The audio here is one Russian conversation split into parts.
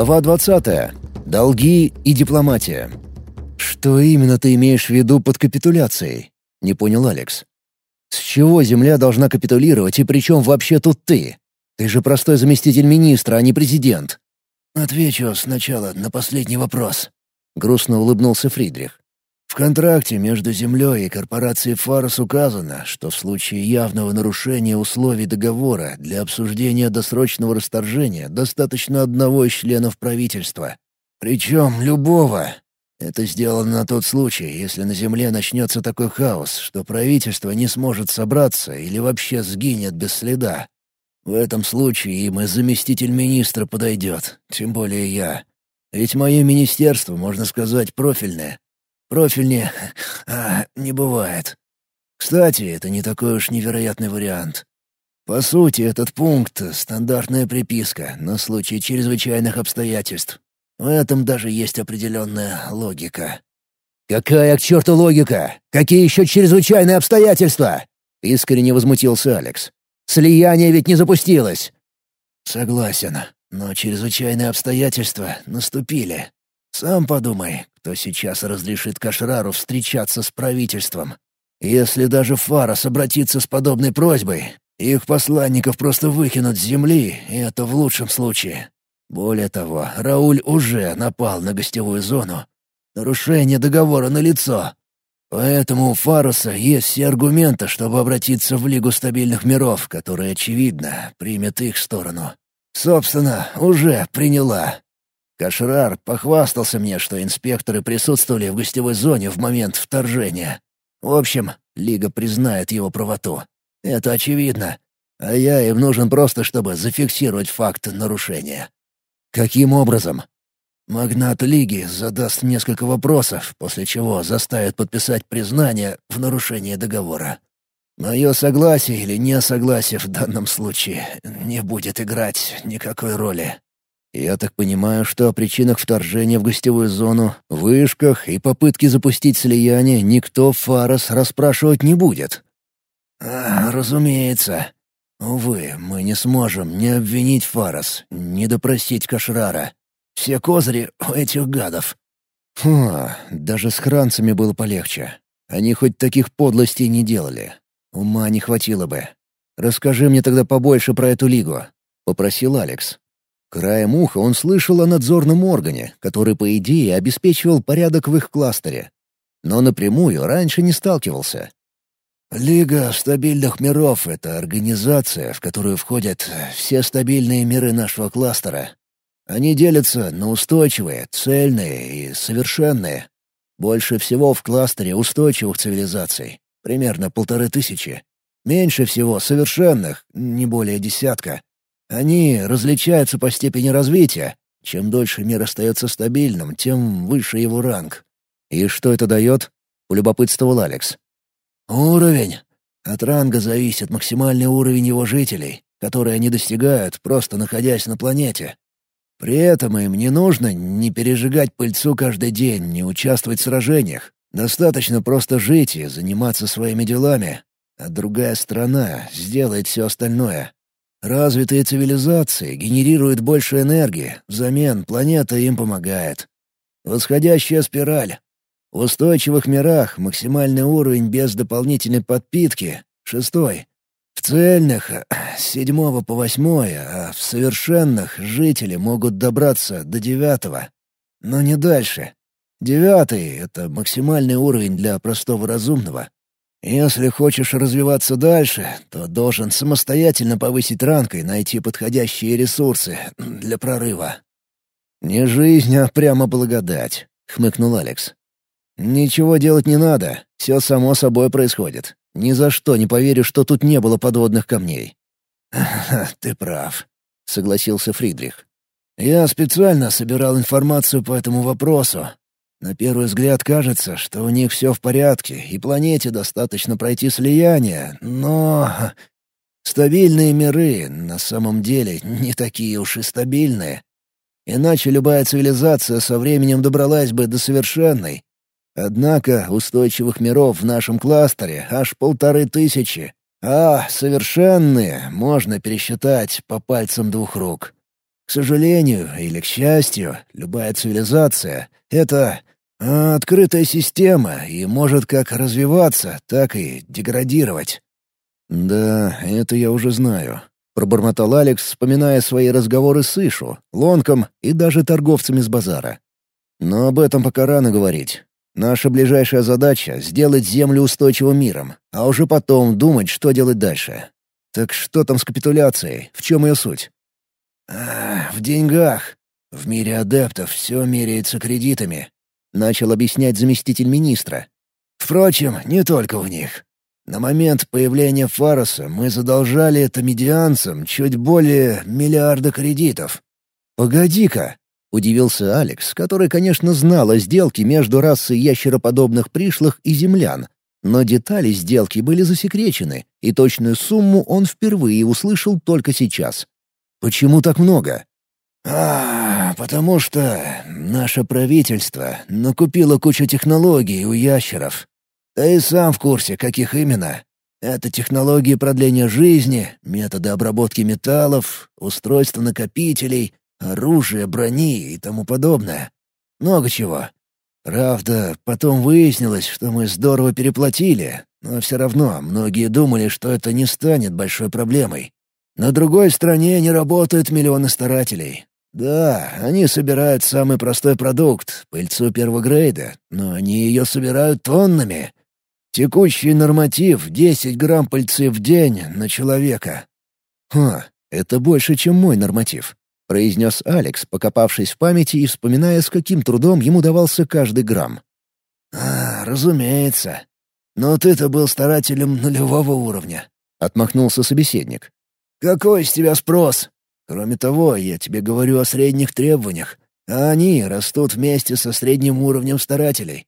Глава 20. Долги и дипломатия. «Что именно ты имеешь в виду под капитуляцией?» — не понял Алекс. «С чего Земля должна капитулировать, и при чем вообще тут ты? Ты же простой заместитель министра, а не президент». «Отвечу сначала на последний вопрос», — грустно улыбнулся Фридрих. В контракте между Землей и корпорацией «Фарос» указано, что в случае явного нарушения условий договора для обсуждения досрочного расторжения достаточно одного из членов правительства. Причем любого. Это сделано на тот случай, если на Земле начнется такой хаос, что правительство не сможет собраться или вообще сгинет без следа. В этом случае им и заместитель министра подойдет, тем более я. Ведь мое министерство, можно сказать, профильное, Профильнее а, не бывает. Кстати, это не такой уж невероятный вариант. По сути, этот пункт — стандартная приписка на случай чрезвычайных обстоятельств. В этом даже есть определенная логика. «Какая к черту логика? Какие еще чрезвычайные обстоятельства?» — искренне возмутился Алекс. «Слияние ведь не запустилось!» «Согласен, но чрезвычайные обстоятельства наступили. Сам подумай, кто сейчас разрешит Кашрару встречаться с правительством. Если даже Фарас обратится с подобной просьбой, их посланников просто выкинут с земли, и это в лучшем случае. Более того, Рауль уже напал на гостевую зону. Нарушение договора налицо. Поэтому у Фаруса есть все аргументы, чтобы обратиться в Лигу стабильных миров, которая, очевидно, примет их сторону. Собственно, уже приняла. Кашрар похвастался мне, что инспекторы присутствовали в гостевой зоне в момент вторжения. В общем, Лига признает его правоту. Это очевидно. А я им нужен просто, чтобы зафиксировать факт нарушения. Каким образом? Магнат Лиги задаст несколько вопросов, после чего заставит подписать признание в нарушении договора. Мое согласие или несогласие в данном случае не будет играть никакой роли. Я так понимаю, что о причинах вторжения в гостевую зону, вышках и попытке запустить слияние никто Фарос расспрашивать не будет. А, разумеется. Увы, мы не сможем ни обвинить Фарос, ни допросить Кашрара. Все козыри у этих гадов. Фу, даже с хранцами было полегче. Они хоть таких подлостей не делали. Ума не хватило бы. Расскажи мне тогда побольше про эту лигу, — попросил Алекс. Краем уха он слышал о надзорном органе, который, по идее, обеспечивал порядок в их кластере. Но напрямую раньше не сталкивался. «Лига стабильных миров — это организация, в которую входят все стабильные миры нашего кластера. Они делятся на устойчивые, цельные и совершенные. Больше всего в кластере устойчивых цивилизаций, примерно полторы тысячи. Меньше всего совершенных, не более десятка. Они различаются по степени развития. Чем дольше мир остается стабильным, тем выше его ранг. «И что это дает?» — полюбопытствовал Алекс. «Уровень. От ранга зависит максимальный уровень его жителей, который они достигают, просто находясь на планете. При этом им не нужно не пережигать пыльцу каждый день, не участвовать в сражениях. Достаточно просто жить и заниматься своими делами, а другая страна сделает все остальное. Развитые цивилизации генерируют больше энергии, взамен планета им помогает. Восходящая спираль. В устойчивых мирах максимальный уровень без дополнительной подпитки — шестой. В цельных — с седьмого по восьмое, а в совершенных жители могут добраться до девятого. Но не дальше. Девятый — это максимальный уровень для простого разумного. Если хочешь развиваться дальше, то должен самостоятельно повысить ранг и найти подходящие ресурсы для прорыва». «Не жизнь, а прямо благодать», — хмыкнул Алекс. «Ничего делать не надо, все само собой происходит. Ни за что не поверю, что тут не было подводных камней». «Ты прав», — согласился Фридрих. «Я специально собирал информацию по этому вопросу, на первый взгляд кажется, что у них все в порядке, и планете достаточно пройти слияние, но... Стабильные миры на самом деле не такие уж и стабильные. Иначе любая цивилизация со временем добралась бы до совершенной. Однако устойчивых миров в нашем кластере аж полторы тысячи, а совершенные можно пересчитать по пальцам двух рук. К сожалению или к счастью, любая цивилизация — это а, открытая система и может как развиваться, так и деградировать. «Да, это я уже знаю», — пробормотал Алекс, вспоминая свои разговоры с Ишу, Лонком и даже торговцами с базара. «Но об этом пока рано говорить. Наша ближайшая задача — сделать Землю устойчивым миром, а уже потом думать, что делать дальше. Так что там с капитуляцией? В чем ее суть?» а, «В деньгах. В мире адептов все меряется кредитами», — начал объяснять заместитель министра. «Впрочем, не только в них. На момент появления Фароса мы задолжали тамидианцам чуть более миллиарда кредитов. «Погоди-ка!» — удивился Алекс, который, конечно, знал о сделке между расой ящероподобных пришлых и землян, но детали сделки были засекречены, и точную сумму он впервые услышал только сейчас. «Почему так много?» «А, потому что наше правительство накупило кучу технологий у ящеров. Ты и сам в курсе, каких именно. Это технологии продления жизни, методы обработки металлов, устройства накопителей, оружие, брони и тому подобное. Много чего. Правда, потом выяснилось, что мы здорово переплатили, но все равно многие думали, что это не станет большой проблемой. На другой стороне не работают миллионы старателей. Да, они собирают самый простой продукт — пыльцу первого грейда, но они ее собирают тоннами. Текущий норматив — 10 грамм пыльцы в день на человека. Ха, это больше, чем мой норматив произнес Алекс, покопавшись в памяти и вспоминая, с каким трудом ему давался каждый грамм. «А, разумеется. Но ты-то был старателем нулевого уровня», — отмахнулся собеседник. «Какой с тебя спрос? Кроме того, я тебе говорю о средних требованиях, а они растут вместе со средним уровнем старателей.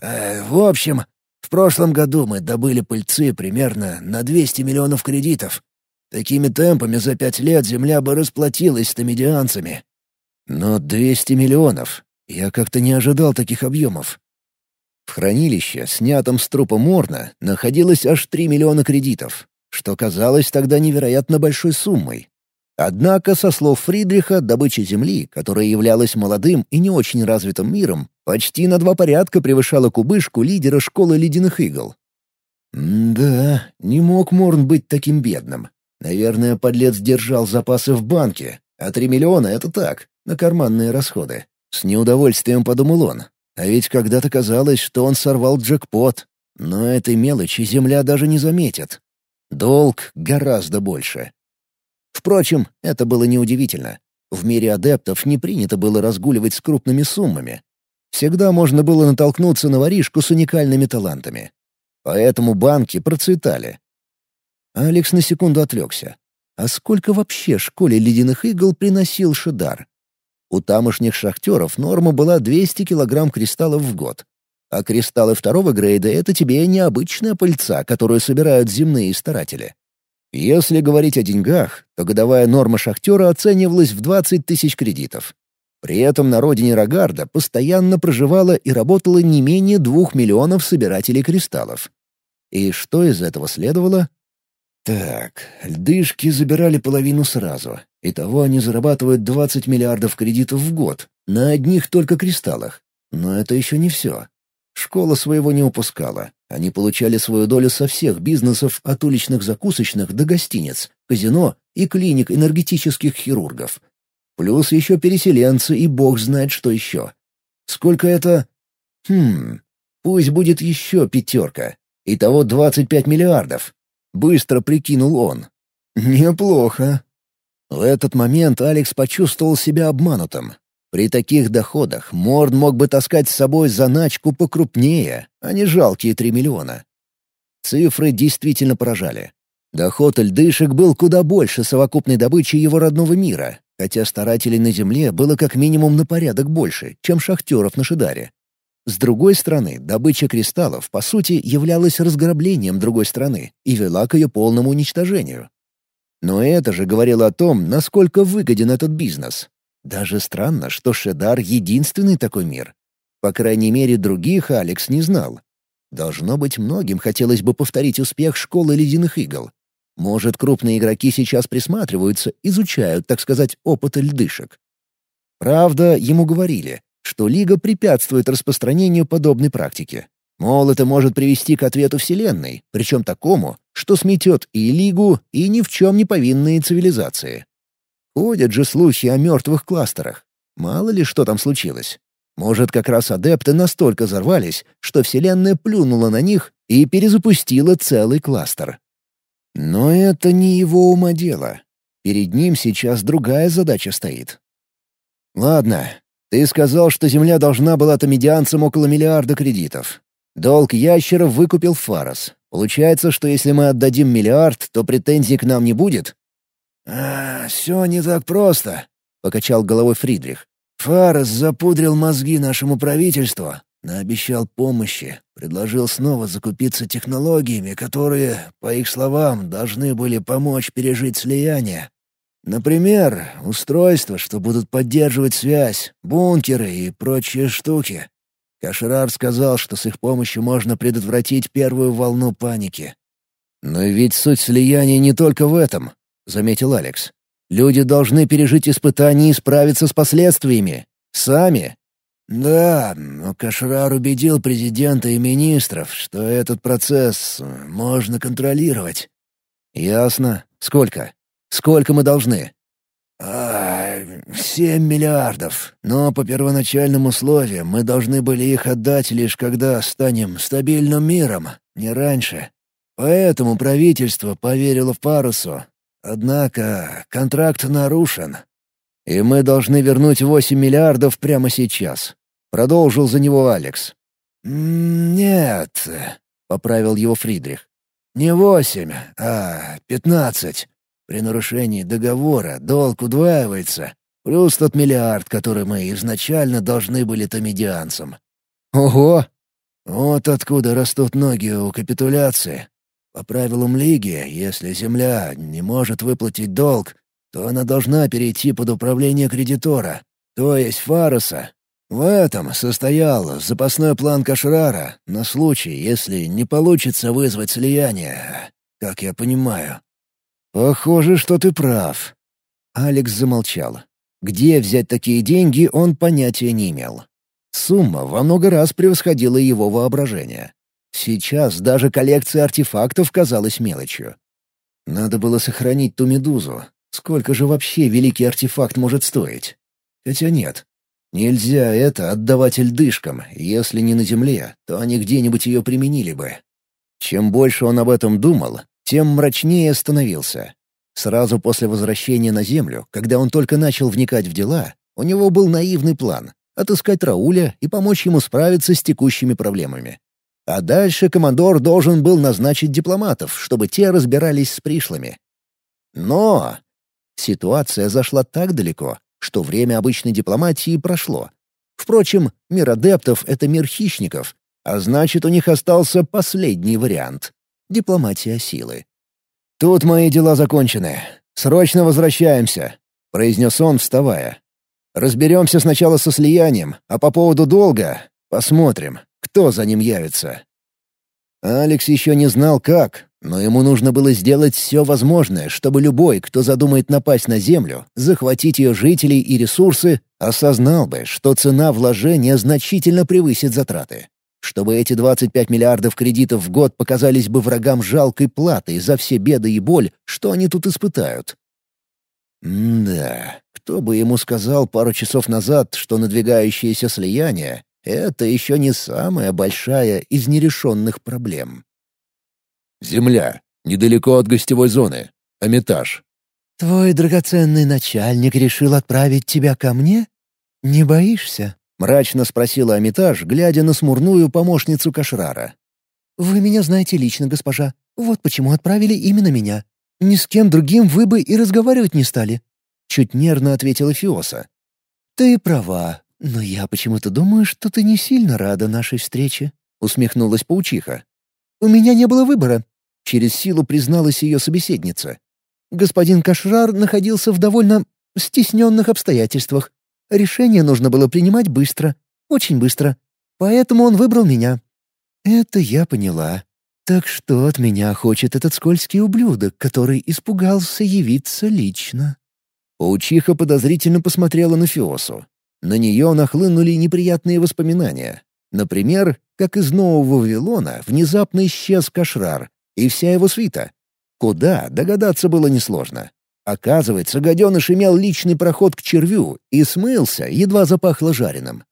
Э, в общем, в прошлом году мы добыли пыльцы примерно на 200 миллионов кредитов, Такими темпами за пять лет Земля бы расплатилась с тамидианцами. Но 200 миллионов. Я как-то не ожидал таких объемов. В хранилище, снятом с трупа Морна, находилось аж 3 миллиона кредитов, что казалось тогда невероятно большой суммой. Однако, со слов Фридриха, добыча Земли, которая являлась молодым и не очень развитым миром, почти на два порядка превышала кубышку лидера школы ледяных игл. Да, не мог Морн быть таким бедным. Наверное, подлец держал запасы в банке, а три миллиона — это так, на карманные расходы. С неудовольствием подумал он. А ведь когда-то казалось, что он сорвал джекпот. Но этой мелочи земля даже не заметит. Долг гораздо больше. Впрочем, это было неудивительно. В мире адептов не принято было разгуливать с крупными суммами. Всегда можно было натолкнуться на воришку с уникальными талантами. Поэтому банки процветали, Алекс на секунду отвлекся. А сколько вообще школе ледяных игл приносил Шидар? У тамошних шахтеров норма была 200 килограмм кристаллов в год. А кристаллы второго грейда — это тебе необычная пыльца, которую собирают земные старатели. Если говорить о деньгах, то годовая норма шахтера оценивалась в 20 тысяч кредитов. При этом на родине Рогарда постоянно проживало и работало не менее двух миллионов собирателей кристаллов. И что из этого следовало? Так, льдышки забирали половину сразу. Итого они зарабатывают 20 миллиардов кредитов в год. На одних только кристаллах. Но это еще не все. Школа своего не упускала. Они получали свою долю со всех бизнесов от уличных закусочных до гостиниц, казино и клиник энергетических хирургов. Плюс еще переселенцы и бог знает что еще. Сколько это? Хм, пусть будет еще пятерка. Итого 25 миллиардов. — быстро прикинул он. «Неплохо». В этот момент Алекс почувствовал себя обманутым. При таких доходах Морд мог бы таскать с собой заначку покрупнее, а не жалкие три миллиона. Цифры действительно поражали. Доход льдышек был куда больше совокупной добычи его родного мира, хотя старателей на Земле было как минимум на порядок больше, чем шахтеров на Шидаре. С другой стороны, добыча кристаллов, по сути, являлась разграблением другой страны и вела к ее полному уничтожению. Но это же говорило о том, насколько выгоден этот бизнес. Даже странно, что Шедар — единственный такой мир. По крайней мере, других Алекс не знал. Должно быть, многим хотелось бы повторить успех школы ледяных игл. Может, крупные игроки сейчас присматриваются, изучают, так сказать, опыт льдышек. Правда, ему говорили, что Лига препятствует распространению подобной практики. Мол, это может привести к ответу Вселенной, причем такому, что сметет и Лигу, и ни в чем не повинные цивилизации. Ходят же слухи о мертвых кластерах. Мало ли что там случилось. Может, как раз адепты настолько взорвались, что Вселенная плюнула на них и перезапустила целый кластер. Но это не его ума дело. Перед ним сейчас другая задача стоит. «Ладно, ты сказал, что Земля должна была томедианцам около миллиарда кредитов. Долг ящеров выкупил Фарос. Получается, что если мы отдадим миллиард, то претензий к нам не будет?» «А, все не так просто», — покачал головой Фридрих. «Фарос запудрил мозги нашему правительству, наобещал помощи, предложил снова закупиться технологиями, которые, по их словам, должны были помочь пережить слияние. Например, устройства, что будут поддерживать связь, бункеры и прочие штуки. Кашрар сказал, что с их помощью можно предотвратить первую волну паники. «Но ведь суть слияния не только в этом», — заметил Алекс. «Люди должны пережить испытания и справиться с последствиями. Сами». «Да, но Кашрар убедил президента и министров, что этот процесс можно контролировать». «Ясно. Сколько? Сколько мы должны?» А, «Семь миллиардов. Но по первоначальным условиям мы должны были их отдать лишь когда станем стабильным миром, не раньше. Поэтому правительство поверило в парусу. Однако контракт нарушен». «И мы должны вернуть восемь миллиардов прямо сейчас», — продолжил за него Алекс. «Нет», — поправил его Фридрих. «Не восемь, а пятнадцать. При нарушении договора долг удваивается, плюс тот миллиард, который мы изначально должны были томедианцам. Ого! Вот откуда растут ноги у капитуляции. По правилам Лиги, если Земля не может выплатить долг, то она должна перейти под управление кредитора, то есть Фароса. В этом состоял запасной план Кашрара на случай, если не получится вызвать слияние, как я понимаю. «Похоже, что ты прав». Алекс замолчал. Где взять такие деньги, он понятия не имел. Сумма во много раз превосходила его воображение. Сейчас даже коллекция артефактов казалась мелочью. Надо было сохранить ту медузу. Сколько же вообще великий артефакт может стоить? Хотя нет. Нельзя это отдавать льдышкам. Если не на земле, то они где-нибудь ее применили бы. Чем больше он об этом думал, тем мрачнее становился. Сразу после возвращения на Землю, когда он только начал вникать в дела, у него был наивный план — отыскать Рауля и помочь ему справиться с текущими проблемами. А дальше командор должен был назначить дипломатов, чтобы те разбирались с пришлыми. Но ситуация зашла так далеко, что время обычной дипломатии прошло. Впрочем, мир адептов — это мир хищников, а значит, у них остался последний вариант дипломатия силы. «Тут мои дела закончены. Срочно возвращаемся», — произнес он, вставая. «Разберемся сначала со слиянием, а по поводу долга посмотрим, кто за ним явится». Алекс еще не знал, как, но ему нужно было сделать все возможное, чтобы любой, кто задумает напасть на Землю, захватить ее жителей и ресурсы, осознал бы, что цена вложения значительно превысит затраты чтобы эти 25 миллиардов кредитов в год показались бы врагам жалкой платой за все беды и боль, что они тут испытают. М да, кто бы ему сказал пару часов назад, что надвигающееся слияние — это еще не самая большая из нерешенных проблем. «Земля. Недалеко от гостевой зоны. Амитаж». «Твой драгоценный начальник решил отправить тебя ко мне? Не боишься?» Мрачно спросила Амитаж, глядя на смурную помощницу Кашрара. «Вы меня знаете лично, госпожа. Вот почему отправили именно меня. Ни с кем другим вы бы и разговаривать не стали». Чуть нервно ответила Фиоса. «Ты права, но я почему-то думаю, что ты не сильно рада нашей встрече», — усмехнулась паучиха. «У меня не было выбора», — через силу призналась ее собеседница. «Господин Кашрар находился в довольно стесненных обстоятельствах, Решение нужно было принимать быстро, очень быстро. Поэтому он выбрал меня». «Это я поняла. «Так что от меня хочет этот скользкий ублюдок, который испугался явиться лично?» Паучиха подозрительно посмотрела на Фиосу. На нее нахлынули неприятные воспоминания. Например, как из Нового Вавилона внезапно исчез Кашрар и вся его свита. Куда, догадаться было несложно. Оказывается, гаденыш имел личный проход к червю и смылся, едва запахло жареным.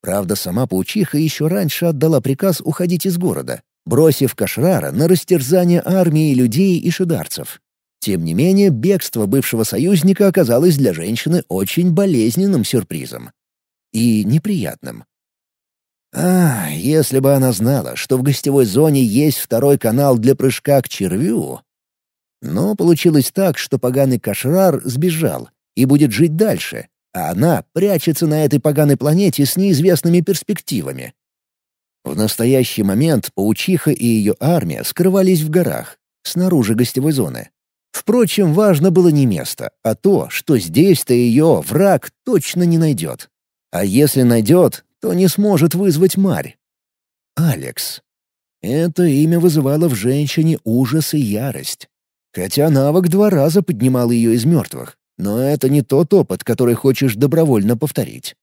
Правда, сама паучиха еще раньше отдала приказ уходить из города, бросив Кашрара на растерзание армии людей и шидарцев. Тем не менее, бегство бывшего союзника оказалось для женщины очень болезненным сюрпризом. И неприятным. А, если бы она знала, что в гостевой зоне есть второй канал для прыжка к червю... Но получилось так, что поганый Кашрар сбежал и будет жить дальше, а она прячется на этой поганой планете с неизвестными перспективами. В настоящий момент паучиха и ее армия скрывались в горах, снаружи гостевой зоны. Впрочем, важно было не место, а то, что здесь-то ее враг точно не найдет. А если найдет, то не сможет вызвать Марь. Алекс. Это имя вызывало в женщине ужас и ярость. Хотя навык два раза поднимал ее из мертвых. Но это не тот опыт, который хочешь добровольно повторить.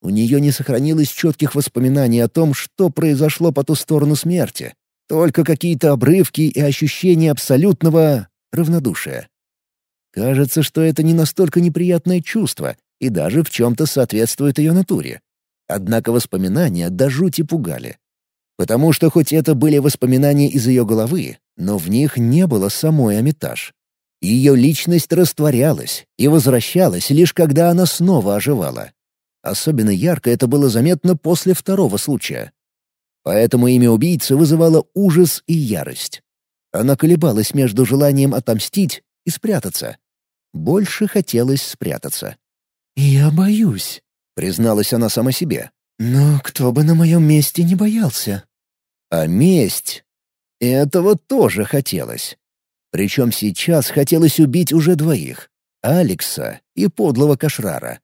У нее не сохранилось четких воспоминаний о том, что произошло по ту сторону смерти. Только какие-то обрывки и ощущения абсолютного равнодушия. Кажется, что это не настолько неприятное чувство и даже в чем-то соответствует ее натуре. Однако воспоминания до жути пугали. Потому что хоть это были воспоминания из ее головы, но в них не было самой Амитаж. Ее личность растворялась и возвращалась лишь когда она снова оживала. Особенно ярко это было заметно после второго случая. Поэтому имя убийцы вызывало ужас и ярость. Она колебалась между желанием отомстить и спрятаться. Больше хотелось спрятаться. «Я боюсь», — призналась она сама себе. «Но кто бы на моем месте не боялся?» А месть... Этого тоже хотелось. Причем сейчас хотелось убить уже двоих — Алекса и подлого Кашрара.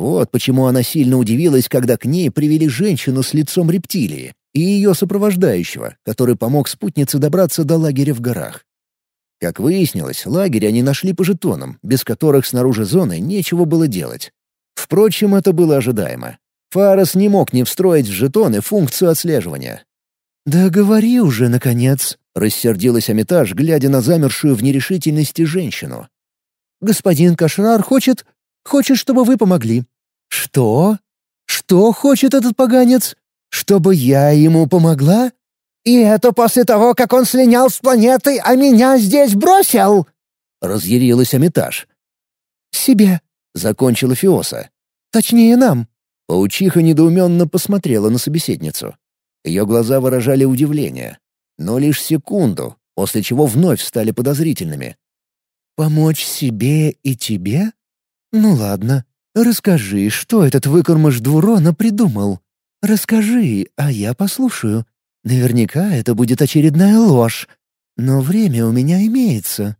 Вот почему она сильно удивилась, когда к ней привели женщину с лицом рептилии и ее сопровождающего, который помог спутнице добраться до лагеря в горах. Как выяснилось, лагерь они нашли по жетонам, без которых снаружи зоны нечего было делать. Впрочем, это было ожидаемо. Фарас не мог не встроить в жетоны функцию отслеживания. «Да говори уже, наконец!» — рассердилась Амитаж, глядя на замершую в нерешительности женщину. «Господин Кашрар хочет... хочет, чтобы вы помогли». «Что? Что хочет этот поганец? Чтобы я ему помогла? И это после того, как он слинял с планеты, а меня здесь бросил!» Разъярилась Амитаж. «Себе», — закончила Фиоса. «Точнее, нам». Паучиха недоуменно посмотрела на собеседницу. Ее глаза выражали удивление. Но лишь секунду, после чего вновь стали подозрительными. «Помочь себе и тебе? Ну ладно, расскажи, что этот выкормыш Двурона придумал?» «Расскажи, а я послушаю. Наверняка это будет очередная ложь. Но время у меня имеется.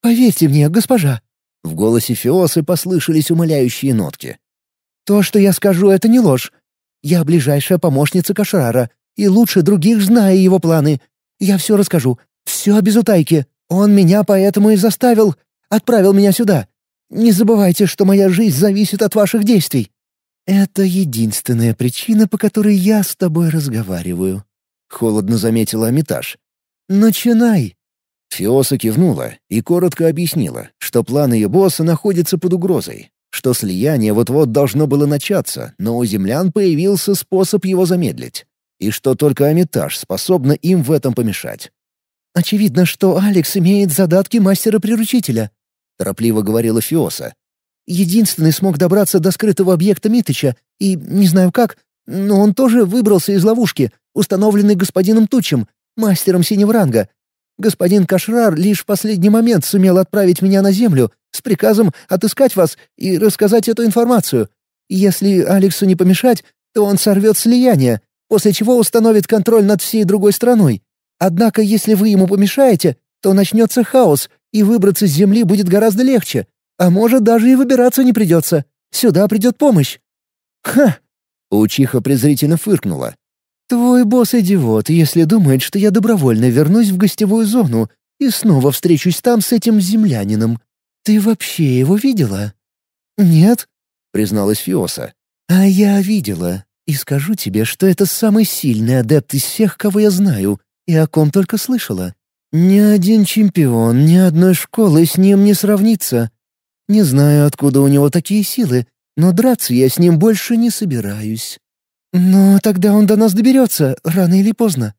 Поверьте мне, госпожа». В голосе Фиосы послышались умоляющие нотки. «То, что я скажу, это не ложь. Я ближайшая помощница Кашрара, и лучше других знаю его планы. Я все расскажу, все без утайки. Он меня поэтому и заставил, отправил меня сюда. Не забывайте, что моя жизнь зависит от ваших действий. «Это единственная причина, по которой я с тобой разговариваю», — холодно заметила Амитаж. «Начинай». Фиоса кивнула и коротко объяснила, что план ее босса находится под угрозой, что слияние вот-вот должно было начаться, но у землян появился способ его замедлить, и что только Амитаж способна им в этом помешать. «Очевидно, что Алекс имеет задатки мастера-приручителя», — торопливо говорила Фиоса. Единственный смог добраться до скрытого объекта Митыча, и не знаю как, но он тоже выбрался из ловушки, установленной господином Тучем, мастером синего ранга. Господин Кашрар лишь в последний момент сумел отправить меня на землю с приказом отыскать вас и рассказать эту информацию. Если Алексу не помешать, то он сорвет слияние, после чего установит контроль над всей другой страной. Однако, если вы ему помешаете, то начнется хаос, и выбраться с земли будет гораздо легче. А может, даже и выбираться не придется. Сюда придет помощь». «Ха!» — Паучиха презрительно фыркнула. «Твой босс идиот, если думает, что я добровольно вернусь в гостевую зону и снова встречусь там с этим землянином. Ты вообще его видела?» «Нет», — призналась Фиоса. «А я видела. И скажу тебе, что это самый сильный адепт из всех, кого я знаю, и о ком только слышала. Ни один чемпион, ни одной школы с ним не сравнится. Не знаю, откуда у него такие силы, но драться я с ним больше не собираюсь. Но тогда он до нас доберется, рано или поздно.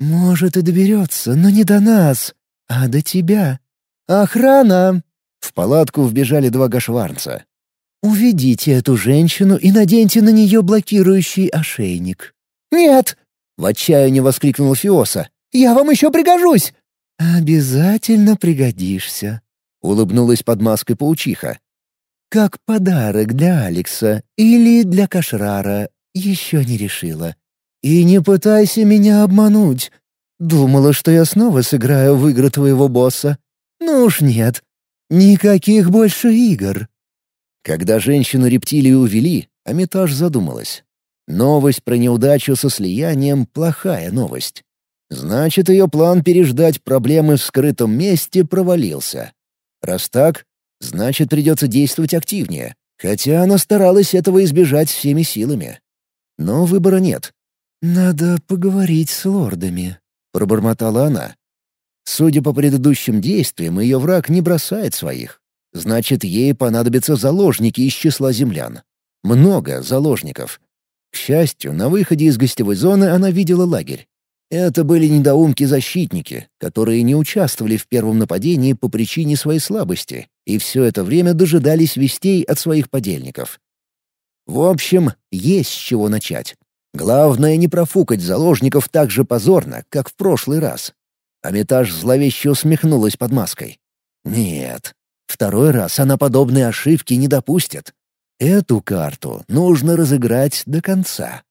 Может, и доберется, но не до нас, а до тебя. Охрана!» В палатку вбежали два гашварнца. «Уведите эту женщину и наденьте на нее блокирующий ошейник». «Нет!» — в отчаянии воскликнула Фиоса. «Я вам еще пригожусь!» «Обязательно пригодишься», — улыбнулась под маской паучиха. «Как подарок для Алекса или для Кашрара, еще не решила. И не пытайся меня обмануть. Думала, что я снова сыграю в игры твоего босса. Ну уж нет. Никаких больше игр». Когда женщину-рептилию увели, Амитаж задумалась. Новость про неудачу со слиянием — плохая новость. Значит, ее план переждать проблемы в скрытом месте провалился. Раз так, значит, придется действовать активнее, хотя она старалась этого избежать всеми силами. Но выбора нет. «Надо поговорить с лордами», — пробормотала она. Судя по предыдущим действиям, ее враг не бросает своих. Значит, ей понадобятся заложники из числа землян. Много заложников. К счастью, на выходе из гостевой зоны она видела лагерь. Это были недоумки-защитники, которые не участвовали в первом нападении по причине своей слабости и все это время дожидались вестей от своих подельников. В общем, есть с чего начать. Главное не профукать заложников так же позорно, как в прошлый раз. Амитаж зловеще усмехнулась под маской. Нет, второй раз она подобные ошибки не допустит. Эту карту нужно разыграть до конца.